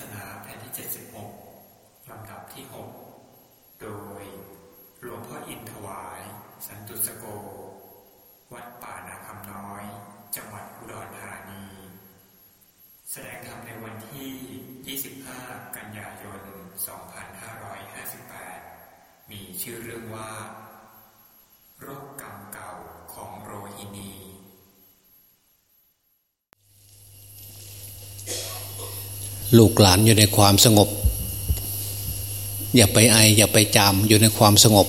ศนาแผ่นที่ 76 ลำดับที่ 6 โดยหลวงพ่ออินถวาย สันตุสโก วัดป่านาคำน้อย จังหวัดอุดรธานี แสดงธรรมในวันที่ 25 กันยายน 2558 มีชื่อเรื่องว่า โรคกรรมเก่าของโรฮินี ลูกหลานอยู่ในความสงบ อย่าไปไออย่าไปจามอยู่ในความสงบ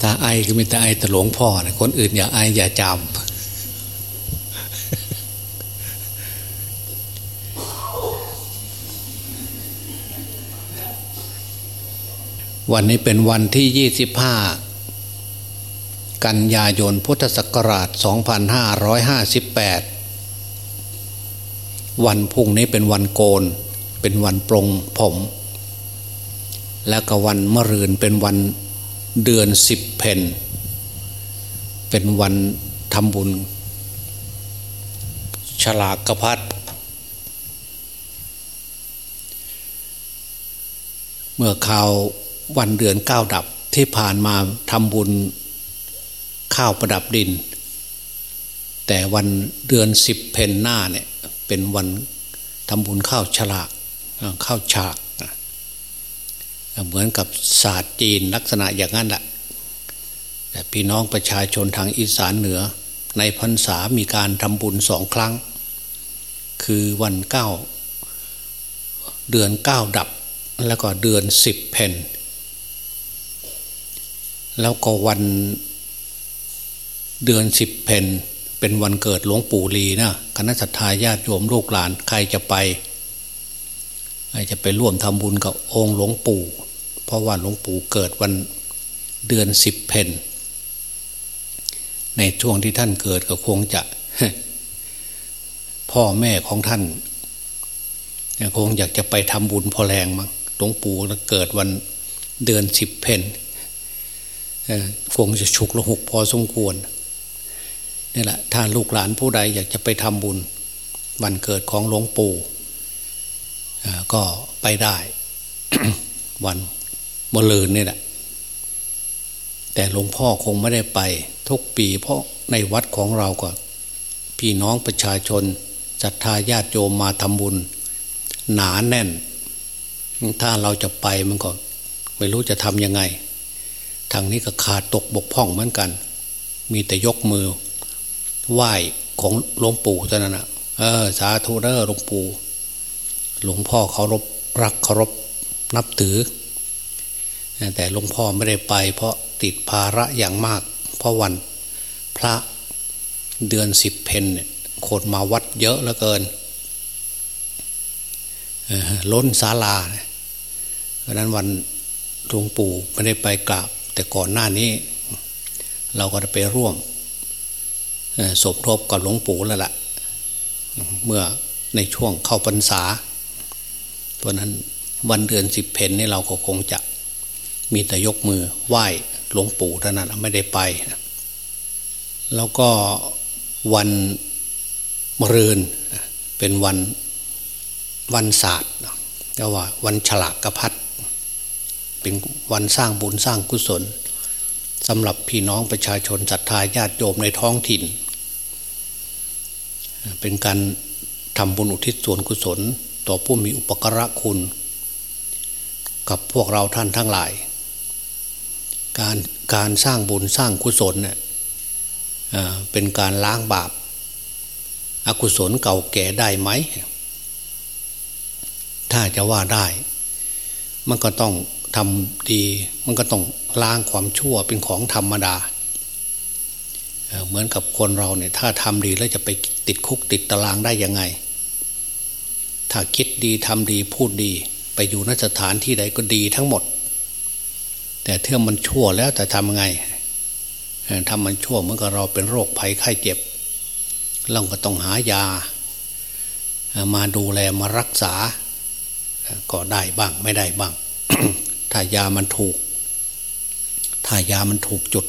ถ้าไอก็มีแต่ไอแต่หลวงพ่อนะคนอื่นอย่าไออย่าจามวันนี้เป็นวันที่ยี่สิบห้า กันยายนพุทธศักราช 2558 วันพุ่งนี้เป็นวันโกน เป็นวันปรงผม และก็วันมะรืนเป็นวันเดือนสิบเพนเป็นวันทำบุญ ฉลากกระพัดเมื่อข่าววันเดือนเก้าดับที่ผ่านมาทำบุญ ข้าวประดับดิน แต่วันเดือนสิบเพนหน้าเนี่ยเป็นวันทำบุญข้าวฉลากข้าวฉาก เหมือนกับศาสตร์จีนลักษณะอย่างนั้นแหละแต่พี่น้องประชาชนทางอีสานเหนือ ในพรรษามีการทำบุญสองครั้ง คือวันเก้าเดือนเก้าดับ แล้วก็เดือนสิบเพนแล้วก็วัน เดือนสิบเพนเป็นวันเกิดหลวงปู่ลีนะคณะสัตยาญาติโยมลูกหลานใครจะไปใครจะไปร่วมทำบุญกับองค์หลวงปู่ เพราะว่าหลวงปู่เกิดวันเดือนสิบเพนในช่วงที่ท่านเกิดก็คงจะพ่อแม่ของท่านคงอยากจะไปทำบุญพอแรงมั้งหลวงปู่เกิดวันเดือนสิบเพนคงจะฉุกละหุกพอสมควร นี่แหละถ้าลูกหลานผู้ใดอยากจะไปทำบุญ วันเกิดของหลวงปู่ก็ไปได้ วันมะลืนนี่แหละแต่หลวงพ่อคงไม่ได้ไป ทุกปีเพราะในวัดของเราก็พี่น้องประชาชนศรัทธาญาติโยมมาทำบุญ หนาแน่น ถ้าเราจะไปมันก็ไม่รู้จะทำยังไง ทางนี้ก็ขาดตกบกพร่องเหมือนกัน มีแต่ยกมือ ไหว้ของหลวงปู่เท่านั้นนะเออสาธุเด้อหลวงปู่หลวงพ่อเคารพรักเคารพนับถือ แต่หลวงพ่อไม่ได้ไป เพราะติดภาระอย่างมาก เพราะวันพระเดือนสิบเพนเนี่ยคนมาวัดเยอะเหลือเกินล้นศาลาเพราะนั้นวันหลวงปู่ไม่ได้ไปกราบ แต่ก่อนหน้านี้ เราก็จะไปร่วม สมทบกับหลวงปู่แล้วละ่ะ เมื่อในช่วงเข้าพรรษา เพราะนั้นวันเดือนสิบเพนนี่เราก็คงจะมีแต่ยกมือไหว้หลวงปู่เท่านั้นไม่ได้ไป แล้วก็วันมรืนเป็นวันวันศาสตร์เรียกว่าวันฉลากกระพัดเป็นวันสร้างบุญสร้างกุศลสำหรับพี่น้องประชาชนศรัทธาญาติโยมในท้องถิ่น เป็นการทำบุญอุทิศส่วนกุศล ต่อผู้มีอุปการะคุณ กับพวกเราท่านทั้งหลาย การการสร้างบุญสร้างกุศลเนี่ยเป็นการล้างบาปอากุศลเก่าแก่ได้ไหม ถ้าจะว่าได้ มันก็ต้องทำดี มันก็ต้องล้างความชั่วเป็นของธรรมดา เหมือนกับคนเราเนี่ยถ้าทำดีแล้วจะไปติดคุกติดตารางได้ยังไง ถ้าคิดดีทำดีพูดดี ไปอยู่นสถานที่ใดก็ดีทั้งหมด แต่เท่ามันชั่วแล้วแต่ทำไงทำมันชั่วเหมือนกับเราเป็นโรคภัยไข้เจ็บเราก็ต้องหายา มาดูแลมารักษา ก็ได้บ้างไม่ได้บ้าง ถ้ายามันถูก ถ้ายามันถูกจุด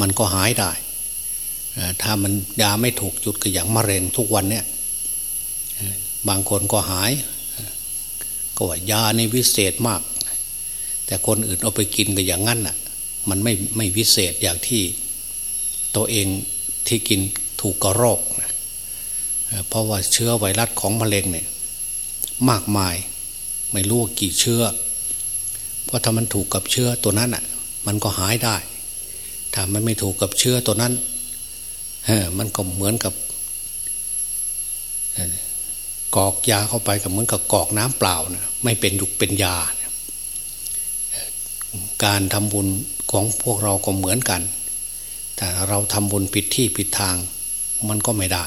มันก็หายได้ ถ้ามันยาไม่ถูกจุดก็อย่างมะเร็งทุกวันเนี่ยบางคนก็หาย ก็ว่ายาในวิเศษมาก แต่คนอื่นเอาไปกินก็อย่างนั้นอะ มันไม่ไม่วิเศษอย่างที่ตัวเองที่กินถูกกระโรคเพราะว่าเชื้อไวรัสของมะเร็งเนี่ยมากมายไม่รู้กี่เชื้อ เพราะถ้ามันถูกกับเชื้อตัวนั้นอะ มันก็หายได้ ถ้ามันไม่ถูกกับเชื้อตัวนั้น มันก็เหมือนกับกอกยาเข้าไปกับเหมือนกับกอกน้ำเปล่านะไม่เป็นยุกเป็นยา การทำบุญของพวกเราก็เหมือนกัน แต่เราทำบุญผิดที่ผิดทางมันก็ไม่ได้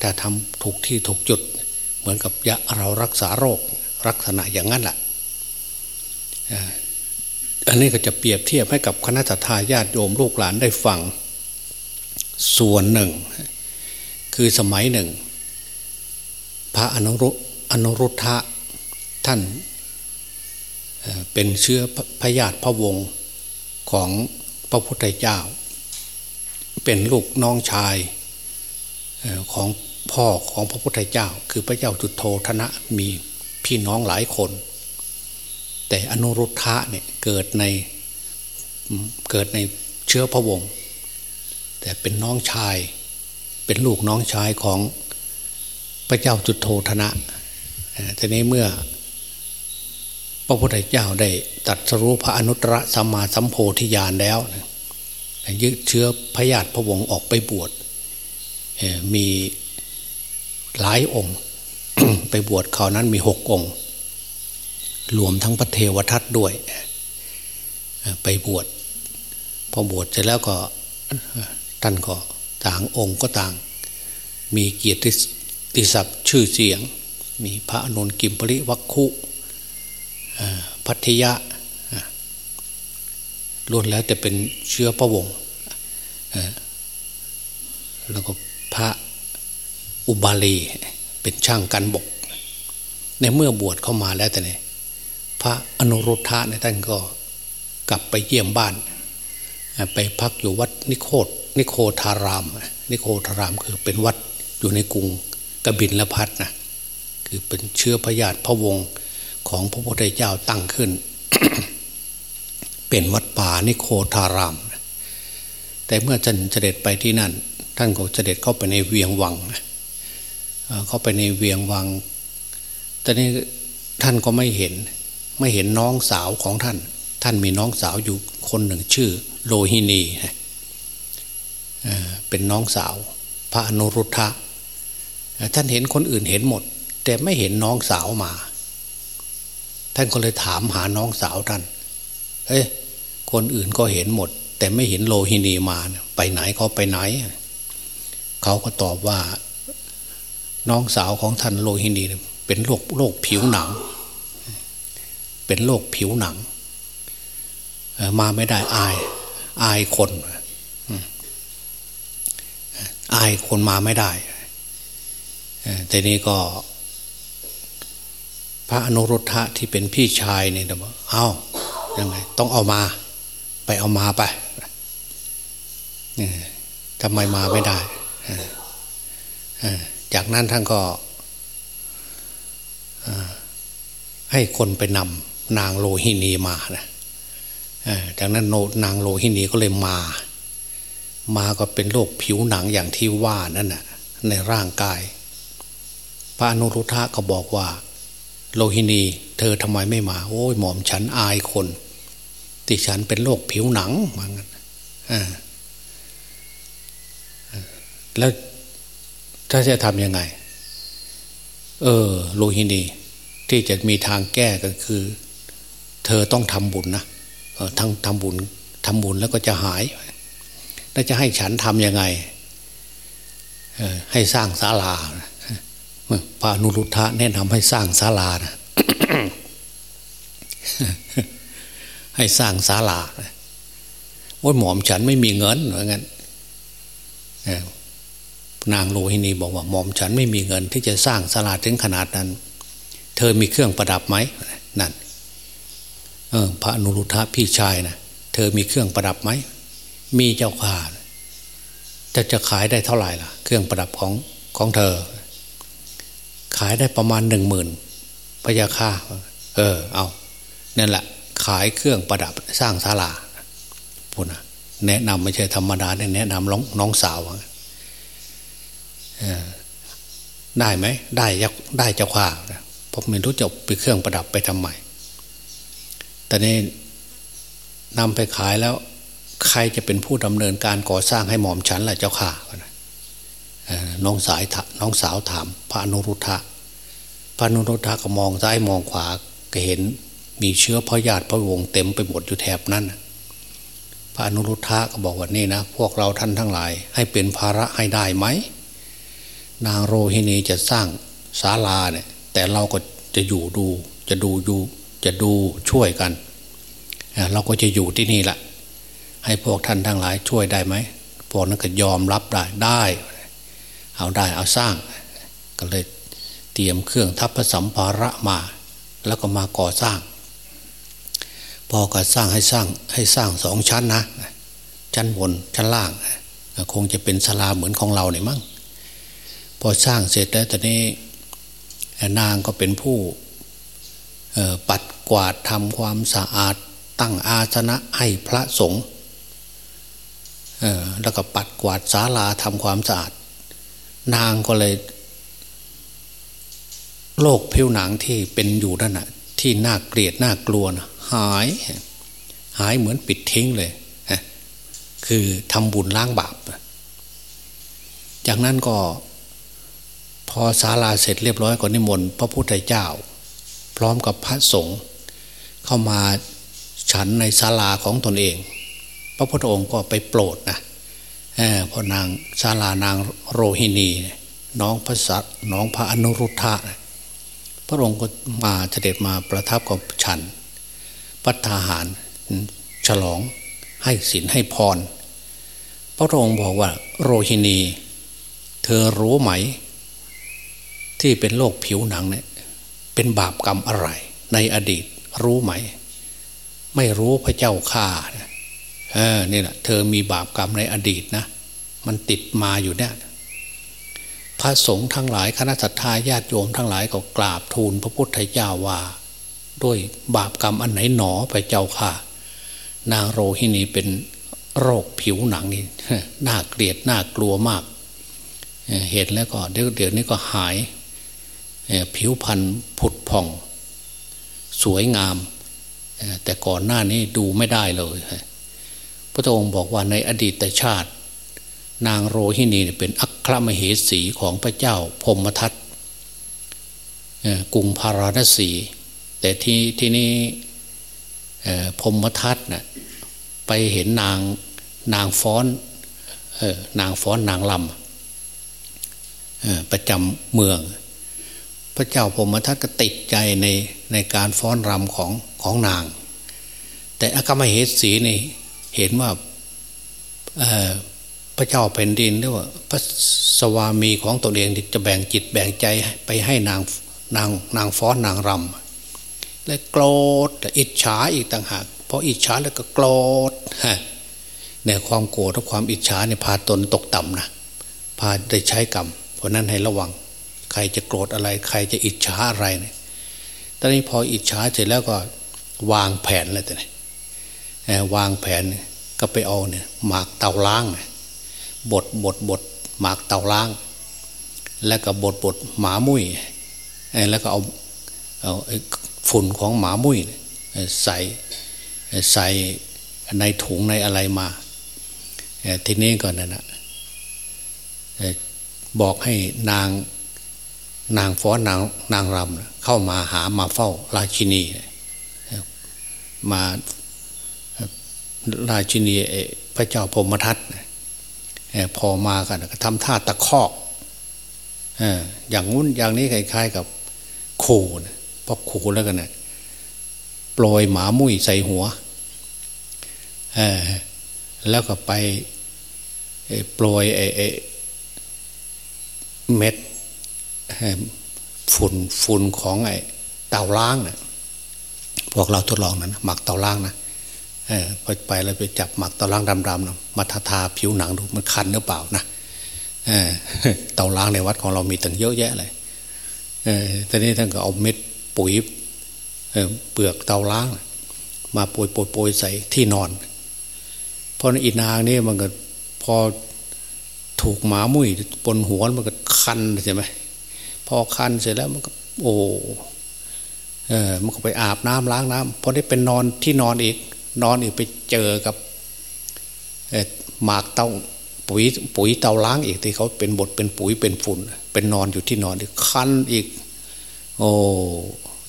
แต่ทำถูกที่ถูกจุด เหมือนกับยาเรารักษาโรคลักษณะอย่างนั้นแหละอันนี้ก็จะเปรียบเทียบให้กับคณะทาญาติโยมลูกหลานได้ฟัง ส่วนหนึ่ง คือสมัยหนึ่ง พระอนุรุอนุรุทธะท่านเป็นเชื้อพญาติพระวงศ์ของพระพุทธเจ้า เป็นลูกน้องชายของพ่อของพระพุทธเจ้า คือพระเจ้าจุดโทธนะมีพี่น้องหลายคน แต่อนุรุทธะเนี่ยเกิดในเกิดในเชื้อพระวงศ์ แต่เป็นน้องชาย เป็นลูกน้องชายของพระเจ้าจุดโทธนะทีนี้เมื่อ พระพุทธเจ้าได้ตัดสรู้พระอนุตตรสัมมาสัมโพธิญาณแล้วยึดเชื้อพระญาติพระวงศ์ออกไปบวชมีหลายองค์ ไปบวชเขาวนั้นมีหกองค์ รวมทั้งพระเทวทัตด้วย ไปบวชพอบวชเสร็จแล้วก็ ท่านก็ต่างองค์ก็ต่าง มีเกียรติศัพท์ชื่อเสียง มีพระอนุนกิมปริวัคคุพัทยะล้วนแล้วแต่เป็นเชื้อพระวงศ์แล้วก็พระอุบาลีเป็นช่างกันบก ในเมื่อบวชเข้ามาแล้วแต่เนี่ยพระอนุรุทธะเนี่ยท่านก็กลับไปเยี่ยมบ้าน ไปพักอยู่วัดนิโคต นิโคทาราม นิโคทารามคือเป็นวัดอยู่ในกรุงกบินละพัดนะคือเป็นเชื้อพญาติพระวงศ์ของพระพุทธเจ้าตั้งขึ้น เป็นวัดป่านิโคทาราม แต่เมื่อท่านเสด็จไปที่นั่น ท่านก็เสด็จเข้าไปในเวียงวังเข้าไปในเวียงวังแต่นี้ท่านก็ไม่เห็นไม่เห็นน้องสาวของท่าน ท่านมีน้องสาวอยู่คนหนึ่งชื่อ โลหินี เป็นน้องสาว พระอนุรุทธะท่านเห็นคนอื่นเห็นหมด แต่ไม่เห็นน้องสาวมา ท่านก็เลยถามหาน้องสาวท่านเอ้ยคนอื่นก็เห็นหมด แต่ไม่เห็นโลหินีมาไปไหนเขาไปไหน เขาก็ตอบว่า น้องสาวของท่านโลหินีเป็นโรคโรคผิวหนัง เป็นโรคผิวหนัง มาไม่ได้อาย อายคน อายคนมาไม่ได้แต่นี้ก็ พระอนุรุทธะที่เป็นพี่ชายเนี่ยบอกเอายังไง ต้องเอามา ไปเอามาไปทำไมมาไม่ได้จากนั้นท่านก็ให้คนไปนำนางโลหินีมานะจากนั้นนางโลหินีก็เลยมา มาก็เป็นโรคผิวหนังอย่างที่ว่านั่นน่ะในร่างกาย พระอนุรุทธะก็บอกว่า โลหินี เธอทำไมไม่มา โอ้ยหมอมฉันอายคนที่ฉันเป็นโรคผิวหนังมางั้นแล้วถ้าจะทำยังไง เออ โลหินี ที่จะมีทางแก้ก็คือ เธอต้องทำบุญนะทั้งทำบุญทำบุญแล้วก็จะหาย แล้วจะให้ฉันทำยังไงให้สร้างศาลาพระนุรุทธะแนะนำให้สร้างศาลานะให้สร้างศาลาว่าหมอมฉันไม่มีเงินเหมือนกันนางโลหินีบอกว่าหมอมฉันไม่มีเงิน ที่จะสร้างศาลาถึงขนาดนั้น เธอมีเครื่องประดับไหมนั่นพระนุรุทธะพี่ชายนะเธอมีเครื่องประดับไหม มีเจ้าข่าจะจะขายได้เท่าไหร่ล่ะ เครื่องประดับของของเธอ ขายได้ประมาณหนึ่งหมื่นพยาค่าเออ เอานั่นแหละ ขายเครื่องประดับสร้างศาลาพูดนะแนะนำไม่ใช่ธรรมดาแนะนำน้องน้องสาวได้ไหมได้ยักได้เจ้าข่าผมไม่รู้จะไปเครื่องประดับไปทำไมแต่นี้นำไปขายแล้ว ใครจะเป็นผู้ดำเนินการก่อสร้างให้หม่อมฉันล่ะเจ้าข่าน้องสายน้องสาวถาม พระอนุรุทธะพระอนุรุทธะก็มองซ้ายมองขวาก็เห็นมีเชื้อพระญาติพระวงศ์เต็มไปหมดอยู่แถบนั้นพระอนุรุทธะก็บอกว่านี่นะพวกเราท่านทั้งหลาย ให้เป็นภาระให้ได้ไหมนางโรฮินีจะสร้างศาลาเนี่ยแต่เราก็จะอยู่ดู จะดูอยู่จะดูช่วยกัน เราก็จะอยู่ที่นี่แหละ ให้พวกท่านทั้งหลายช่วยได้ไหมพวกนั้นก็ยอมรับได้ได้ เอาได้เอาสร้าง ก็เลยเตรียมเครื่องทัพสัมภาระมา แล้วก็มาก่อสร้าง พอก่อสร้างให้สร้างให้สร้างสองชั้นนะ ชั้นบนชั้นล่าง คงจะเป็นศาลาเหมือนของเราเนี่ยมั้งพอสร้างเสร็จแล้วตอนนี้นางก็เป็นผู้ปัดกวาดทำความสะอาดตั้งอาสนะให้พระสงฆ์ แล้วก็ปัดกวาดศาลาทำความสะอาด นางก็เลย โรคผิวหนังที่เป็นอยู่นั่นน่ะ ที่น่าเกลียดน่ากลัวนะหาย หายเหมือนปิดทิ้งเลยคือทำบุญล้างบาป จากนั้นก็ พอศาลาเสร็จเรียบร้อยก็นิมนต์พระพุทธเจ้า พร้อมกับพระสงฆ์เข้ามาฉันในศาลาของตนเอง พระพุทธองค์ก็ไปโปรดนะพอนางศาลานางโรฮินี น้องพระสัตน้องพระอนุรุทธะพระองค์ก็มาเสด็จมาประทับกับฉันพัฒหารฉลองให้ศีลให้พร พระองค์บอกว่าโรฮินี เธอรู้ไหม ที่เป็นโรคผิวหนังเนี่ยเป็นบาปกรรมอะไร ในอดีตรู้ไหม ไม่รู้พระเจ้าข่า เออนี่แหละเธอมีบาปกรรมในอดีตนะมันติดมาอยู่เนี่ยพระสงฆ์ทั้งหลายคณะสัตยาญาติโยมทั้งหลายก็กราบทูลพระพุทธเจ้าว่า ด้วยบาปกรรมอันไหนหนอพระเจ้าค่ะ นางโรฮินีเป็นโรคผิวหนังนี่น่าเกลียดน่ากลัวมาก เห็นแล้วก็เดี๋ยวเดี๋ยวนี้ก็หาย ผิวพรรณผุดผ่อง สวยงาม แต่ก่อนหน้านี้ดูไม่ได้เลย พระองค์บอกว่าในอดีตชาติ นางโรฮินีเป็นอัครมเหสีของพระเจ้าพมทัตกรุงพาราณสี แต่ที่ที่นี้พมทัตนะ่ะไปเห็นนางนางฟ้อนนางฟ้อนนางลำประจำเมือง พระเจ้าพมทัตก็ติดใจในในการฟ้อนรำของของนาง แต่อากามเหสีนี่ เห็นว่าพระเจ้าแผ่นดินหรือว่าพระสวามีของตนเองจะแบ่งจิตแบ่งใจไปให้นางนางนางฟ้อนนางรำและโกรธอิจฉาอีกต่างหากเพออิจฉาแล้วก็โกรธเนี่ยความโกรธและความอิจฉาเนี่ยพาตนตกต่ำนะพาได้ใช้กรรม เพราะนั้นให้ระวัง ใครจะโกรธอะไร ใครจะอิจฉาอะไรเนี่ยตอนนี้พออิจฉาเสร็จแล้วก็วางแผนเลยแต่เนี่ย วางแผนก็ไปเอาเนี่ยหมากเตาล้างบดบดบดหมากเตาล้าง แล้วก็บดบดหมามุ้ยแล้วก็เอาเอาฝุ่นของหมามุ้ยใส่ใส่ในถุงในอะไรมาทีนี้ก่อนนะบอกให้นางนางฟ้อนนางนางรำเข้ามาหามาเฝ้าราชินี มา ราชินีพระเจ้าพมทัตพอมากันก็ทำท่าตะคอกอย่างงุ้นอย่างนี้คล้ายๆกับขู่พอขู่แล้วกันนะปล่อยหมามุ้ยใส่หัวแล้วก็ไปปล่อยไอ้เม็ดฝุ่นฝุ่นของไอ้เตาล้างนะ่ยพวกเราทดลองนะหมักเตาล้างนะ พอไปแล้วไปจับหมักเตาล้างดำๆนะมาทาทาผิวหนังดูมันคันหรือเปล่านะเตาล้างในวัดของเรามีตั้งเยอะแยะเลยเอตอนนี้ท่านก็เอาเม็ดปุ๋ยเเปลือกเตาล้าง มาโปรยโปรยใส่ที่นอนเพราะอีนางนี่มันก็พอถูกหมามุ้ยปนหัวมันก็คันใช่ไหมพอคันเสร็จแล้วมันก็ โอ้เออมันก็ไปอาบน้ำล้างน้ำพอได้เป็นนอนที่นอนอีก นอนอีกไปเจอกับหมากเต้าปุ๋ยปุ๋ยเตาล้างอีกที่เขาเป็นบทเป็นปุ๋ยเป็นฝุ่น เป็นนอนอยู่ที่นอนอีกคันอีก โอ้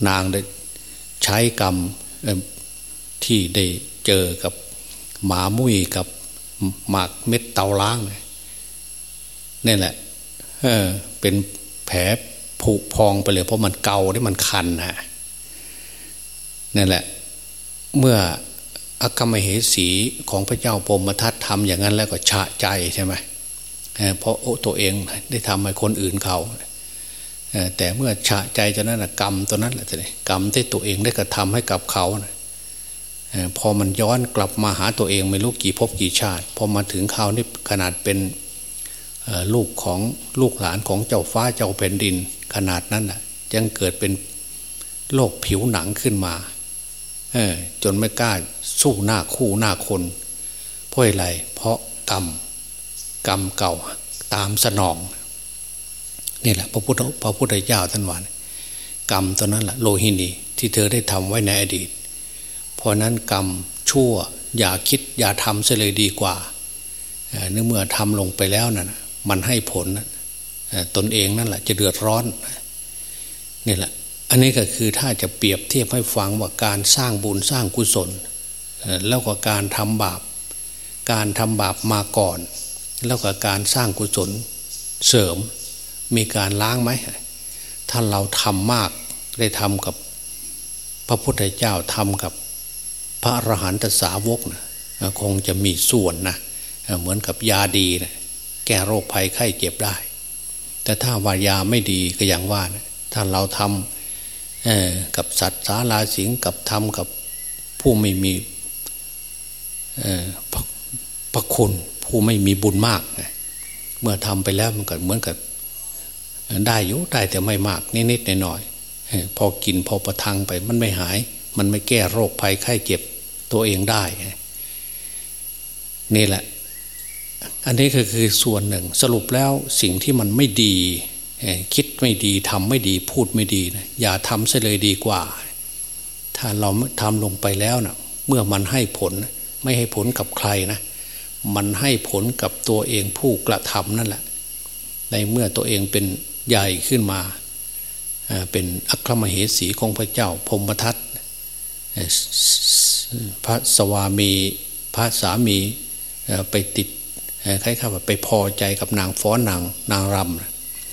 นางได้ใช้กรรมที่ได้เจอกับหมามุ้ยกับหมากเม็ดเตาล้างเนี่ยแหละเออเป็นแผลผุพองไปเลย เพราะมันเกาที่มันคันฮะนั่นแหละ เมื่อ อกรรมเหสีของพระเจ้าพรมทัตทำอย่างนั้นแล้วก็ชะใจใช่ไหมเพราะตัวเองได้ทำให้คนอื่นเขาแต่เมื่อชะใจจนนั้นกรรมตัวนั้นแหละกรรมที่ตัวเองได้กระทำให้กับเขาพอมันย้อนกลับมาหาตัวเองไม่รู้กี่ภพกี่ชาติพอมาถึงเขานี่ขนาดเป็นลูกของลูกหลานของเจ้าฟ้าเจ้าแผ่นดิน ขนาดนั้นยังเกิดเป็นโรคผิวหนังขึ้นมาจนไม่กล้า สู้หน้าคู่หน้าคนเพราะอะไรเพราะกรรมกรรมเก่าตามสนองนี่แหละพระพุทธพระพุทธเจ้าท่านว่ากรรมตัวนั้นแหละโลหินีที่เธอได้ทำไว้ในอดีต เพราะนั้นกรรมชั่วอย่าคิดอย่าทำเสียเลยดีกว่าเนื่อเมื่อทำลงไปแล้วนะ่ะมันให้ผลตนเองนั่นแหละจะเดือดร้อนนี่แหละ อันนี้ก็คือถ้าจะเปรียบเทียบให้ฟังว่าการสร้างบุญสร้างกุศล แล้วก็การทำบาป การทำบาปมาก่อน แล้วก็การสร้างกุศลเสริม มีการล้างไหมถ้าเราทำมากได้ทำกับพระพุทธเจ้าทำกับพระอรหันตสาวกนะคงจะมีส่วนนะเหมือนกับยาดีนะแก้โรคภัยไข้เจ็บได้ แต่ถ้าวายาไม่ดีก็อย่างว่านะถ้าเราทำกับสัตว์สาราสิงกับทำกับผู้ไม่มี พระคุณผู้ไม่มีบุญมาก เมื่อทำไปแล้วมันก็เหมือนกับได้อยู่ได้แต่ไม่มาก นิดๆหน่อยๆพอกินพอประทังไปมันไม่หาย มันไม่แก้โรคภัยไข้เจ็บตัวเองได้ นี่แหละ อันนี้ก็คือส่วนหนึ่งสรุปแล้วสิ่งที่มันไม่ดี คิดไม่ดีทำไม่ดีพูดไม่ดีนะอย่าทำเสียเลยดีกว่า ถ้าเราทำลงไปแล้วนะเมื่อมันให้ผล ไม่ให้ผลกับใครนะ มันให้ผลกับตัวเองผู้กระทำนั่นแหละ ในเมื่อตัวเองเป็นใหญ่ขึ้นมา เป็นอัครมเหสีของพระเจ้าพมทัตพระสวามีพระสามีไปติดคล้ายๆว่าไปพอใจกับนางฟ้อนนางนางร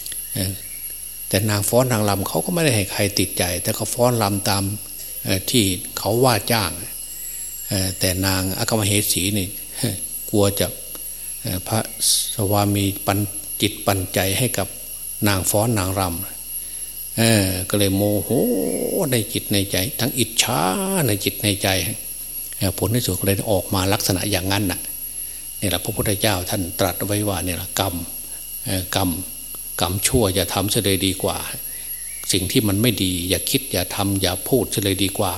ำแต่นางฟ้อนนางรำเขาก็ไม่ได้ให้ใครติดใจ แต่เขาฟ้อนรำตามที่เขาว่าจ้าง แต่นางอัครมเหสีนี่กลัวจะพระสวามีปันจิตปันใจให้กับนางฟ้อนนางรำก็เลยโมโหในจิตในใจ ทั้งอิจฉาในจิตในใจผลที่สุดก็เลยออกมาลักษณะอย่างนั้นน่ะนี่แหละพระพุทธเจ้าท่านตรัสไว้ว่าเนี่ยกรรมกรรมกรรมชั่วอย่าทำเสียเลยดีกว่า สิ่งที่มันไม่ดี อย่าคิดอย่าทำอย่าพูดเสียเลยดีกว่า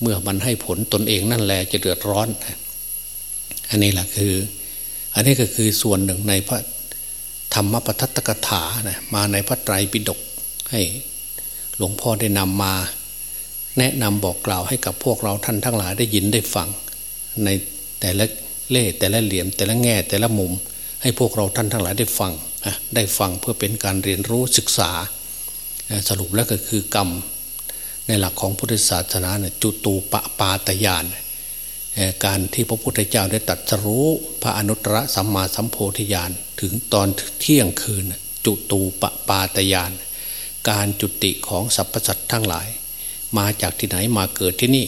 เมื่อมันให้ผลตนเองนั่นแหละจะเดือดร้อน อันนี้แหละคือ อันนี้ก็คือส่วนหนึ่งในพระธรรมปทัตตกถานะมาในพระไตรปิฎกให้หลวงพ่อได้นำมา แนะนำบอกกล่าวให้กับพวกเราท่านทั้งหลายได้ยินได้ฟัง ในแต่ละเล่แต่ละเหลี่ยม แต่ละแง่แต่ละมุม ให้พวกเราท่านทั้งหลายได้ฟังได้ฟังเพื่อเป็นการเรียนรู้ศึกษา สรุปแล้วก็คือกรรม ในหลักของพุทธศาสนาเนี่ยจุตูปปาตยานการที่พระพุทธเจ้าได้ตัดสรู้พระอนุตตรสัมมาสัมโพธิญาณถึงตอนเที่ยงคืน จุตูปปาตยาน การจุติของสรรพสัตว์ทั้งหลาย มาจากที่ไหนมาเกิดที่นี่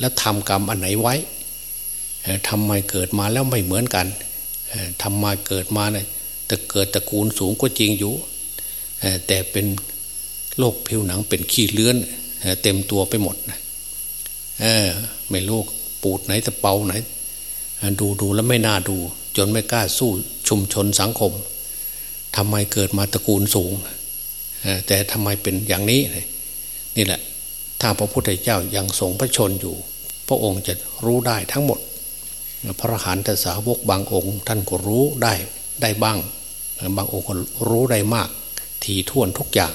แล้วทำกรรมอันไหนไว้ทำไมเกิดมาแล้วไม่เหมือนกันทำมาเกิดมาเนี่ยแต่เกิดตระกูลสูงก็จริงอยู่แต่เป็น โรคผิวหนังเป็นขี้เลื้อนเต็มตัวไปหมดนะไม่รู้ปูดไหนตะเปาไหน ดูดูแล้วไม่น่าดู จนไม่กล้าสู้ชุมชนสังคมทำไมเกิดมาตระกูลสูง แต่ทำไมเป็นอย่างนี้ นี่แหละ ถ้าพระพุทธเจ้ายังทรงพระชนอยู่ พระองค์จะรู้ได้ทั้งหมด พระหันตสาวกบางองค์ ท่านก็รู้ได้ได้บ้าง บางองค์ก็รู้ได้มาก ทีท่วนทุกอย่าง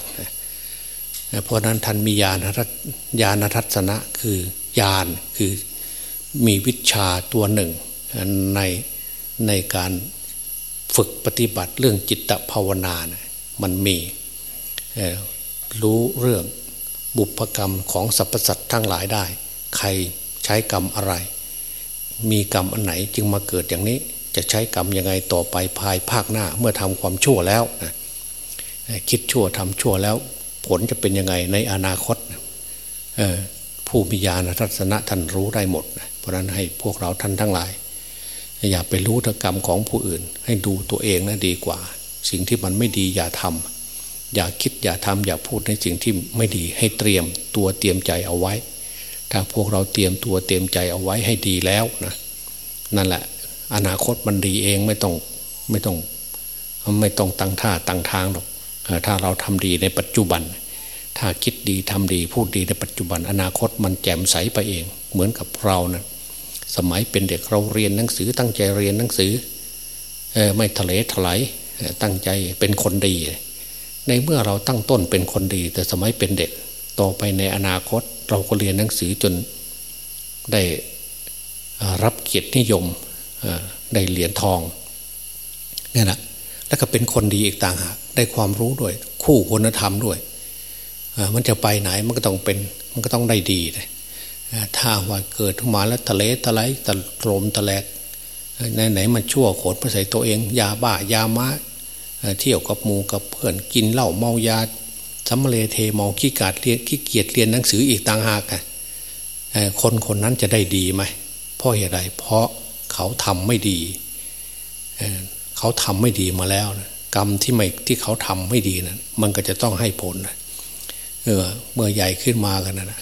เพราะนั้นท่านมีญาณญาณทัศนะคือญาณคือมีวิชาตัวหนึ่งในในการฝึกปฏิบัติเรื่องจิตภาวนานะมันมีรู้เรื่องบุพกรรมของสรรพสัตว์ทั้งหลายได้ ใครใช้กรรมอะไร มีกรรมอันไหนจึงมาเกิดอย่างนี้ จะใช้กรรมยังไงต่อไปภายภาคหน้าเมื่อทำความชั่วแล้วนะคิดชั่วทำชั่วแล้ว ผลจะเป็นยังไงในอนาคตผู้มีญาณทัศนะท่านรู้ได้หมด เพราะนั้นให้พวกเราท่านทั้งหลาย อย่าไปรู้กรรมของผู้อื่น ให้ดูตัวเองนะดีกว่า สิ่งที่มันไม่ดีอย่าทำอย่าคิดอย่าทำอย่าพูดในสิ่งที่ไม่ดีให้เตรียมตัวเตรียมใจเอาไว้ ถ้าพวกเราเตรียมตัวเตรียมใจเอาไว้ให้ดีแล้วนะนั่นแหละ อนาคตมันดีเองไม่ต้องไม่ต้อง ไม่ต้องตั้งท่าตั้งทางหรอก ถ้าเราทำดีในปัจจุบัน ถ้าคิดดีทำดีพูดดีในปัจจุบัน อนาคตมันแจ่มใสไปเอง เหมือนกับเรานะสมัยเป็นเด็กเราเรียนหนังสือตั้งใจเรียนหนังสือไม่ทะเลถลายตั้งใจเป็นคนดี ในเมื่อเราตั้งต้นเป็นคนดี แต่สมัยเป็นเด็กต่อไปในอนาคต เราก็เรียนหนังสือจนได้รับเกียรตินิยมได้เหรียญทองนี่แหละแล้วก็เป็นคนดีอีกต่างหาก ได้ความรู้ด้วย คู่คุณธรรมด้วยมันจะไปไหนมันก็ต้องเป็นมันก็ต้องได้ดีเลยถ้าว่าเกิดขึ้นมาแล้วทะเลทลายตะโลมตะแลกไหนไหนมันชั่วโขดมาใส่ตัวเอง ยาบ้ายาม้าเที่ยวกับหมูกับเพื่อนกินเหล้าเมายาสัมเลเทเมาขี้กาดเรียนขี้เกียจเรียนหนังสืออีกต่างหากคนคนนั้นจะได้ดีไหมเพราะเหตุไรเพราะเขาทำไม่ดีเขาทำไม่ดีมาแล้วนะ กรรมที่ไม่ที่เขาทำไม่ดีนะั้นมันก็จะต้องให้ผลนะเออเมื่อใหญ่ขึ้นมากันนะ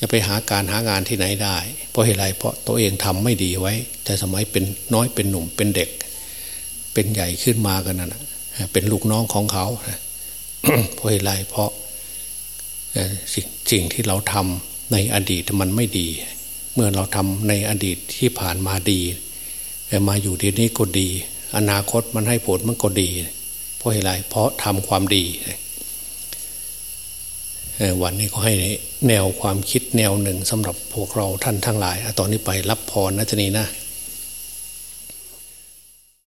จะไปหาการหางานที่ไหนได้ เพราะเหตุไรเพราะตัวเองทำไม่ดีไว้ แต่สมัยเป็นน้อยเป็นหนุ่มเป็นเด็ก เป็นใหญ่ขึ้นมากันนะเป็นลูกน้องของเขาเพราะเหตุไรเพราะสิ่งสิ่งที่เราทำในอดีตมันไม่ดี เมื่อเราทำในอดีตที่ผ่านมาดีแต่มาอยู่ดีนี้ก็ดี อนาคตมันให้ผลมันก็ดี เพราะอะไรเพราะทำความดี วันนี้ก็ให้แนวความคิดแนวหนึ่งสำหรับพวกเราท่านทั้งหลายตอนนี้ไปรับพรนะทีนี้นะ